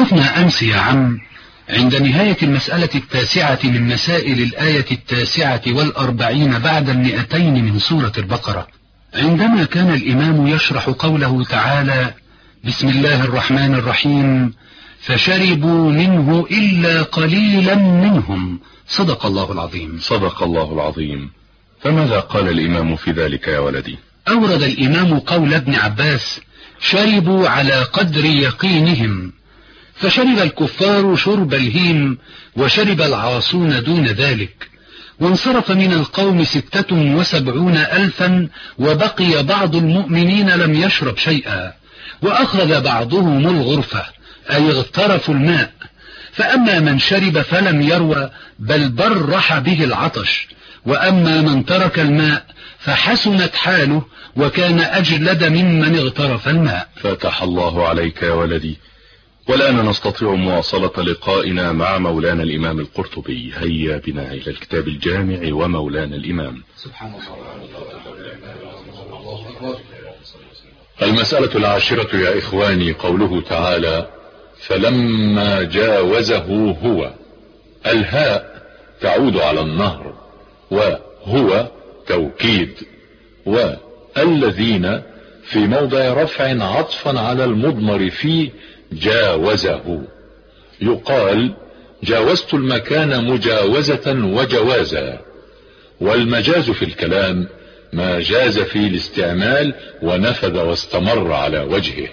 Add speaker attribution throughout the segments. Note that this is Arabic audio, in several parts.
Speaker 1: توقفنا أمس يا عم. عند نهاية المسألة التاسعة من مسائل الآية التاسعة والأربعين بعد المئتين من سورة البقرة. عندما كان الإمام يشرح قوله تعالى بسم الله الرحمن الرحيم فشربوا منه إلا قليلا منهم. صدق الله العظيم.
Speaker 2: صدق الله العظيم. فماذا قال الإمام في ذلك يا ولدي؟
Speaker 1: أورد الإمام قول ابن عباس شربوا على قدر يقينهم. فشرب الكفار شرب الهيم وشرب العاصون دون ذلك. وانصرف من القوم ستة وسبعون ألفا وبقي بعض المؤمنين لم يشرب شيئا وأخذ بعضهم الغرفة أي اغترفوا الماء. فأما من شرب فلم يروى بل برح به العطش. وأما من ترك الماء فحسنت حاله وكان أجلد ممن اغترف الماء.
Speaker 2: فتح الله عليك يا ولدي والآن نستطيع مواصلة لقائنا مع مولانا الإمام القرطبي. هيا بنا إلى الكتاب الجامع ومولانا الإمام. سبحان الله المسألة العاشرة يا إخواني قوله تعالى فلما جاوزه هو الهاء تعود على النهر وهو توكيد والذين في موضع رفع عطفا على المضمر فيه جاوزه. يقال جاوزت المكان مجاوزة وجوازا. والمجاز في الكلام ما جاز في الاستعمال ونفذ واستمر على وجهه.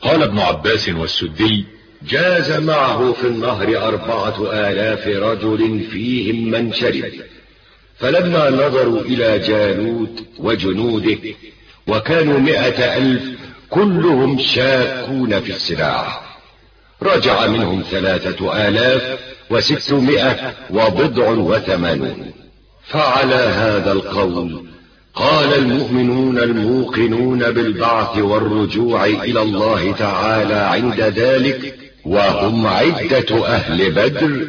Speaker 2: قال ابن عباس والسدي
Speaker 3: جاز معه في النهر أربعة آلاف رجل فيهم من شرب. فلما نظروا إلى جالوت وجنوده وكانوا مئة ألف كلهم شاكون في السلاح. رجع منهم ثلاثة آلاف وستمائة وبضع وثمانون. فعلى هذا القول. قال المؤمنون الموقنون بالبعث والرجوع إلى الله تعالى عند ذلك وهم عدة أهل بدر.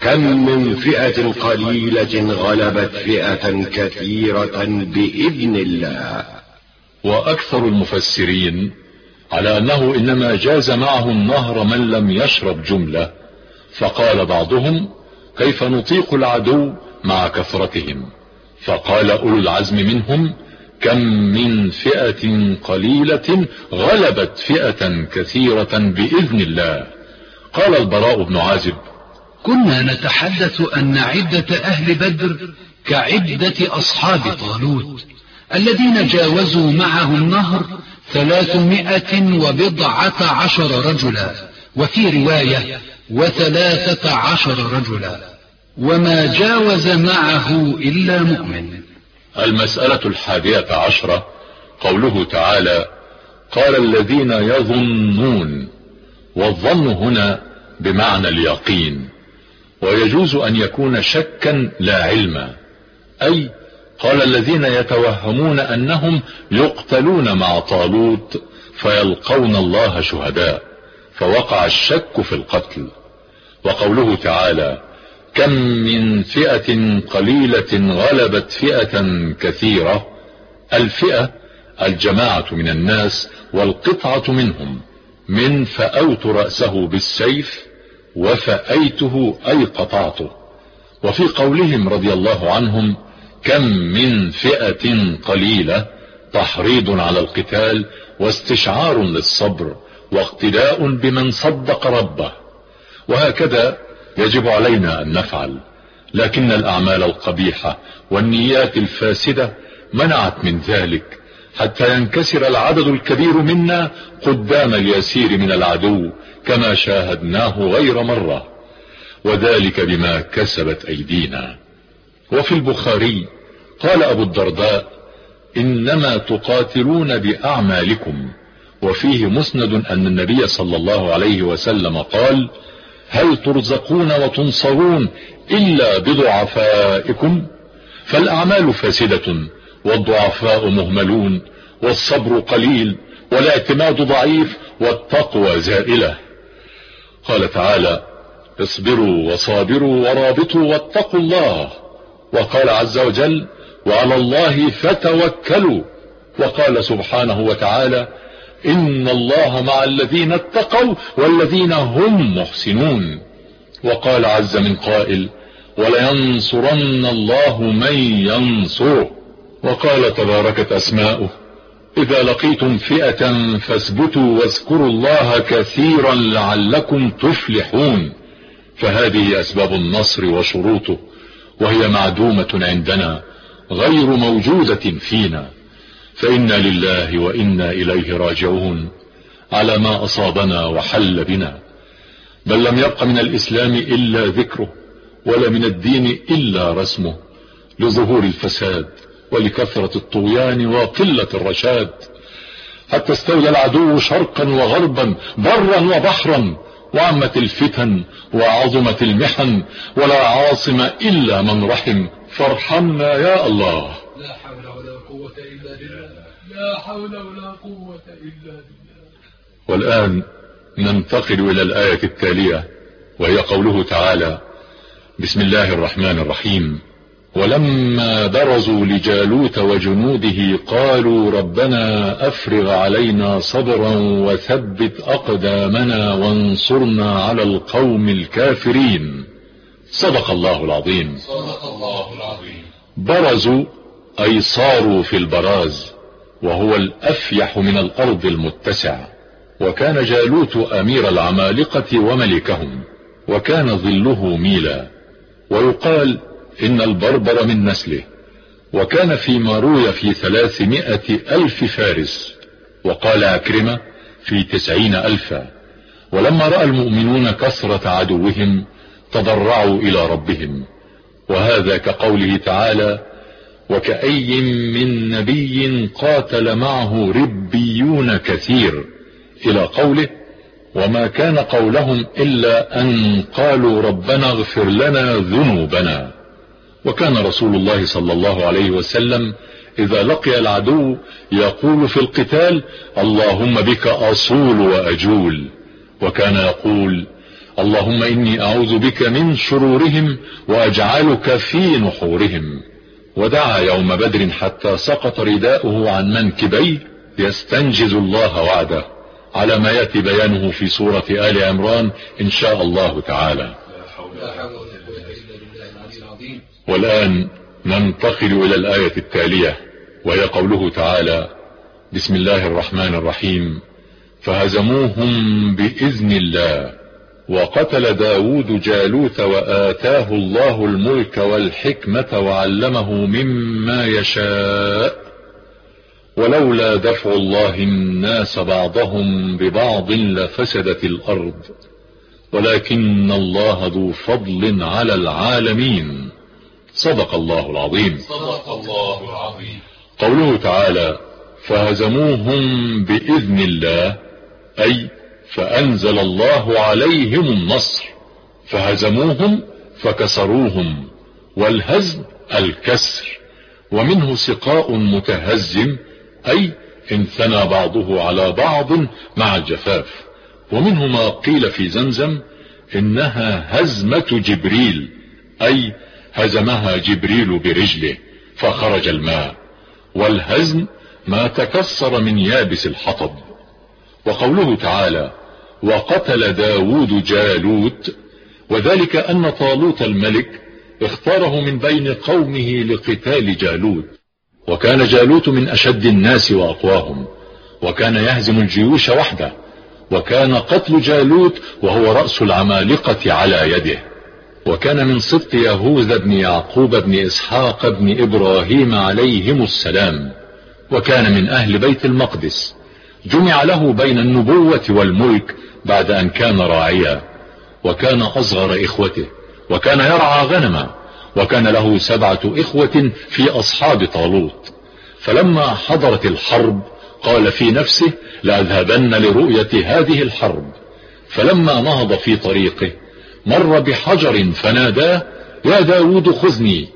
Speaker 3: كم من فئة قليلة غلبت فئة كثيرة بإذن الله.
Speaker 2: وأكثر المفسرين على أنه إنما جاز معه النهر من لم يشرب جملة فقال بعضهم كيف نطيق العدو مع كثرتهم؟ فقال أولو العزم منهم كم من فئة قليلة غلبت فئة كثيرة بإذن الله. قال البراء بن عازب
Speaker 1: كنا نتحدث أن عدة أهل بدر كعدة أصحاب طالوت الذين جاوزوا معه النهر ثلاثمائة وبضعة عشر رجلا وفي رواية وثلاثة عشر رجلا. وما جاوز معه إلا مؤمن.
Speaker 2: المسألة الحادية عشرة قوله تعالى قال الذين يظنون والظن هنا بمعنى اليقين. ويجوز أن يكون شكا لا علما أي قال الذين يتوهمون أنهم يقتلون مع طالوت فيلقون الله شهداء فوقع الشك في القتل. وقوله تعالى كم من فئة قليلة غلبت فئة كثيرة الفئة الجماعة من الناس والقطعة منهم من فأوت رأسه بالسيف وفأيته أي قطعته وفي قولهم رضي الله عنهم كم من فئة قليلة تحريض على القتال واستشعار للصبر واقتداء بمن صدق ربه. وهكذا يجب علينا أن نفعل لكن الأعمال القبيحة والنيات الفاسدة منعت من ذلك حتى ينكسر العدد الكبير منا قدام اليسير من العدو كما شاهدناه غير مرة. وذلك بما كسبت أيدينا. وفي البخاري قال أبو الدرداء إنما تقاتلون بأعمالكم وفيه مسند أن النبي صلى الله عليه وسلم قال هل ترزقون وتنصرون إلا بضعفائكم؟ فالأعمال فاسدة والضعفاء مهملون والصبر قليل والاعتماد ضعيف والتقوى زائلة. قال تعالى اصبروا وصابروا ورابطوا واتقوا الله وقال عز وجل وعلى الله فتوكلوا. وقال سبحانه وتعالى إن الله مع الذين اتقوا والذين هم محسنون. وقال عز من قائل ولينصرن الله من ينصره. وقال تباركت أسماؤه إذا لقيتم فئة فاثبتوا واذكروا الله كثيرا لعلكم تفلحون. فهذه أسباب النصر وشروطه. وهي معدومة عندنا غير موجودة فينا. فإنا لله وإنا إليه راجعون. على ما أصابنا وحل بنا. بل لم يبق من الإسلام إلا ذكره ولا من الدين إلا رسمه. لظهور الفساد ولكثرة الطغيان وقلة الرشاد. حتى استولى العدو شرقا وغربا برا وبحرا. وعمت الفتن وعظمت المحن ولا عاصم إلا من رحم. فارحمنا يا الله.
Speaker 4: لا حول ولا قوة إلا بالله. لا حول ولا قوة إلا بالله.
Speaker 2: والآن ننتقل إلى الآية التالية وهي قوله تعالى بسم الله الرحمن الرحيم. ولما برزوا لجالوت وجنوده قالوا ربنا أفرغ علينا صبرا وثبت أقدامنا وانصرنا على القوم الكافرين. صدق الله العظيم.
Speaker 4: صدق الله العظيم.
Speaker 2: برزوا أي صاروا في البراز وهو الأفيح من الأرض المتسع. وكان جالوت أمير العمالقة وملكهم وكان ظله ميلا. ويقال إن البربر من نسله. وكان فيما روي في ثلاثمائة ألف فارس. وقال أكرمة في تسعين ألفا. ولما رأى المؤمنون كثرة عدوهم تضرعوا إلى ربهم. وهذا كقوله تعالى وكأي من نبي قاتل معه ربيون كثير. إلى قوله وما كان قولهم إلا أن قالوا ربنا اغفر لنا ذنوبنا. وكان رسول الله صلى الله عليه وسلم إذا لقي العدو يقول في القتال اللهم بك أصول وأجول. وكان يقول اللهم إني أعوذ بك من شرورهم وأجعلك في نحورهم. ودعا يوم بدر حتى سقط رداؤه عن منكبيه يستنجز الله وعده. على ما يأتي بيانه في سورة آل عمران إن شاء الله تعالى. والآن ننتقل إلى الآية التالية وهي قوله تعالى بسم الله الرحمن الرحيم. فهزموهم بإذن الله وقتل داود جالوت وآتاه الله الملك والحكمة وعلمه مما يشاء. ولولا دفع الله الناس بعضهم ببعض لفسدت الأرض. ولكن الله ذو فضل على العالمين. صدق الله العظيم.
Speaker 4: صدق الله العظيم.
Speaker 2: قوله تعالى فهزموهم بإذن الله أي فأنزل الله عليهم النصر فهزموهم فكسروهم والهزم الكسر. ومنه سقاء متهزم أي انثنى بعضه على بعض مع الجفاف ومنه ما قيل في زمزم إنها هزمة جبريل أي هزمها جبريل برجله فخرج الماء والهزم ما تكسر من يابس الحطب. وقوله تعالى وقتل داود جالوت وذلك أن طالوت الملك اختاره من بين قومه لقتال جالوت. وكان جالوت من أشد الناس وأقواهم وكان يهزم الجيوش وحده وكان قتل جالوت وهو رأس العمالقة على يده. وكان من سبط يهوذا بن يعقوب بن إسحاق بن إبراهيم عليهم السلام وكان من أهل بيت المقدس. جمع له بين النبوة والملك بعد أن كان راعيا. وكان أصغر إخوته وكان يرعى غنما وكان له سبعة إخوة في أصحاب طالوت. فلما حضرت الحرب قال في نفسه لأذهبن لرؤية هذه الحرب. فلما نهض في طريقه مر بحجر فناداه يا داود خذني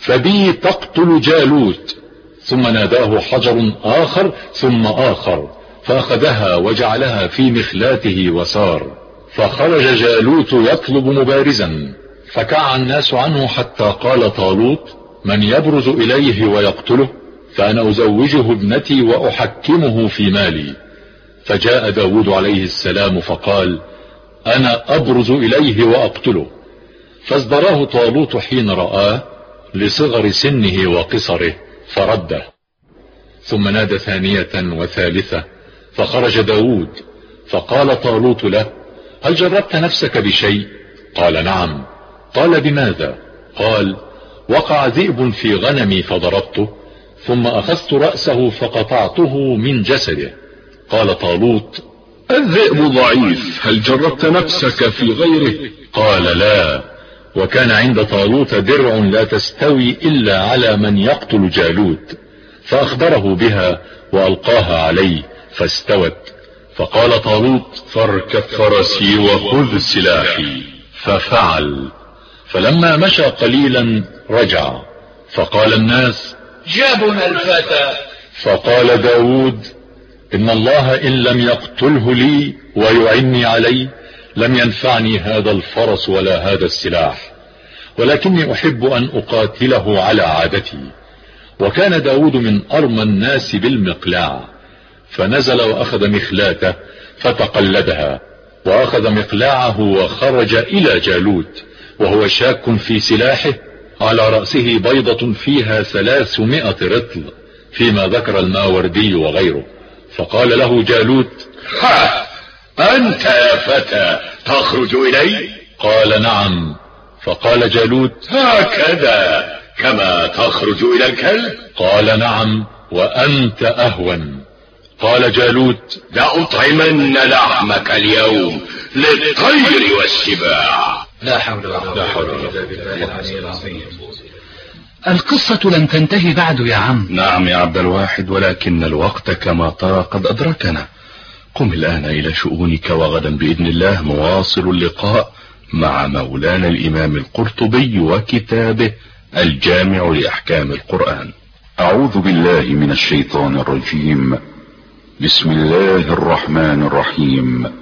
Speaker 2: فبي تقتل جالوت. ثم ناداه حجر آخر ثم آخر فأخذها وجعلها في مخلاته وسار. فخرج جالوت يطلب مبارزا فكع الناس عنه حتى قال طالوت من يبرز إليه ويقتله فأنا أزوجه ابنتي وأحكمه في مالي. فجاء داود عليه السلام فقال أنا أبرز إليه وأقتله. فازدراه طالوت حين رآه لصغر سنه وقصره فرده. ثم نادى ثانية وثالثة فخرج داود فقال طالوت له هل جربت نفسك بشيء؟ قال نعم. قال بماذا؟ قال وقع ذئب في غنمي فضربته ثم أخذت رأسه فقطعته من جسده. قال طالوت
Speaker 5: الذئب ضعيف هل جربت نفسك في غيره؟
Speaker 2: قال لا. وكان عند طالوت درع لا تستوي إلا على من يقتل جالوت. فأخبره بها وألقاها عليه فاستوت. فقال طالوت
Speaker 5: فاركب فرسي وخذ سلاحي.
Speaker 2: ففعل. فلما مشى قليلا رجع. فقال الناس
Speaker 4: جابنا الفتى.
Speaker 2: فقال داود إن الله إن لم يقتله لي ويعني عليه لم ينفعني هذا الفرس ولا هذا السلاح ولكني أحب أن أقاتله على عادتي. وكان داود من أرمى الناس بالمقلاع فنزل وأخذ مخلاته فتقلدها وأخذ مقلاعه وخرج إلى جالوت وهو شاك في سلاحه على رأسه بيضة فيها ثلاثمائة رطل فيما ذكر الماوردي وغيره. فقال له جالوت
Speaker 3: ها أنت يا فتى تخرج إلي؟
Speaker 2: قال نعم. فقال جالوت
Speaker 3: هكذا كما تخرج إلى الكلب؟
Speaker 2: قال نعم وأنت أهون. قال جالوت
Speaker 3: لأطعمن لحمك اليوم للطير والسباع.
Speaker 1: لا حول ولا قوة إلا بالله العلي العظيم. القصة لم تنتهي بعد يا عم.
Speaker 5: نعم يا عبد الواحد ولكن الوقت كما ترى قد أدركنا. قم الآن إلى شؤونك وغدا بإذن الله مواصل اللقاء مع مولانا الإمام القرطبي وكتابه الجامع لأحكام القرآن.
Speaker 6: أعوذ بالله من الشيطان الرجيم. بسم الله الرحمن الرحيم.